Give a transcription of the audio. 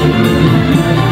Música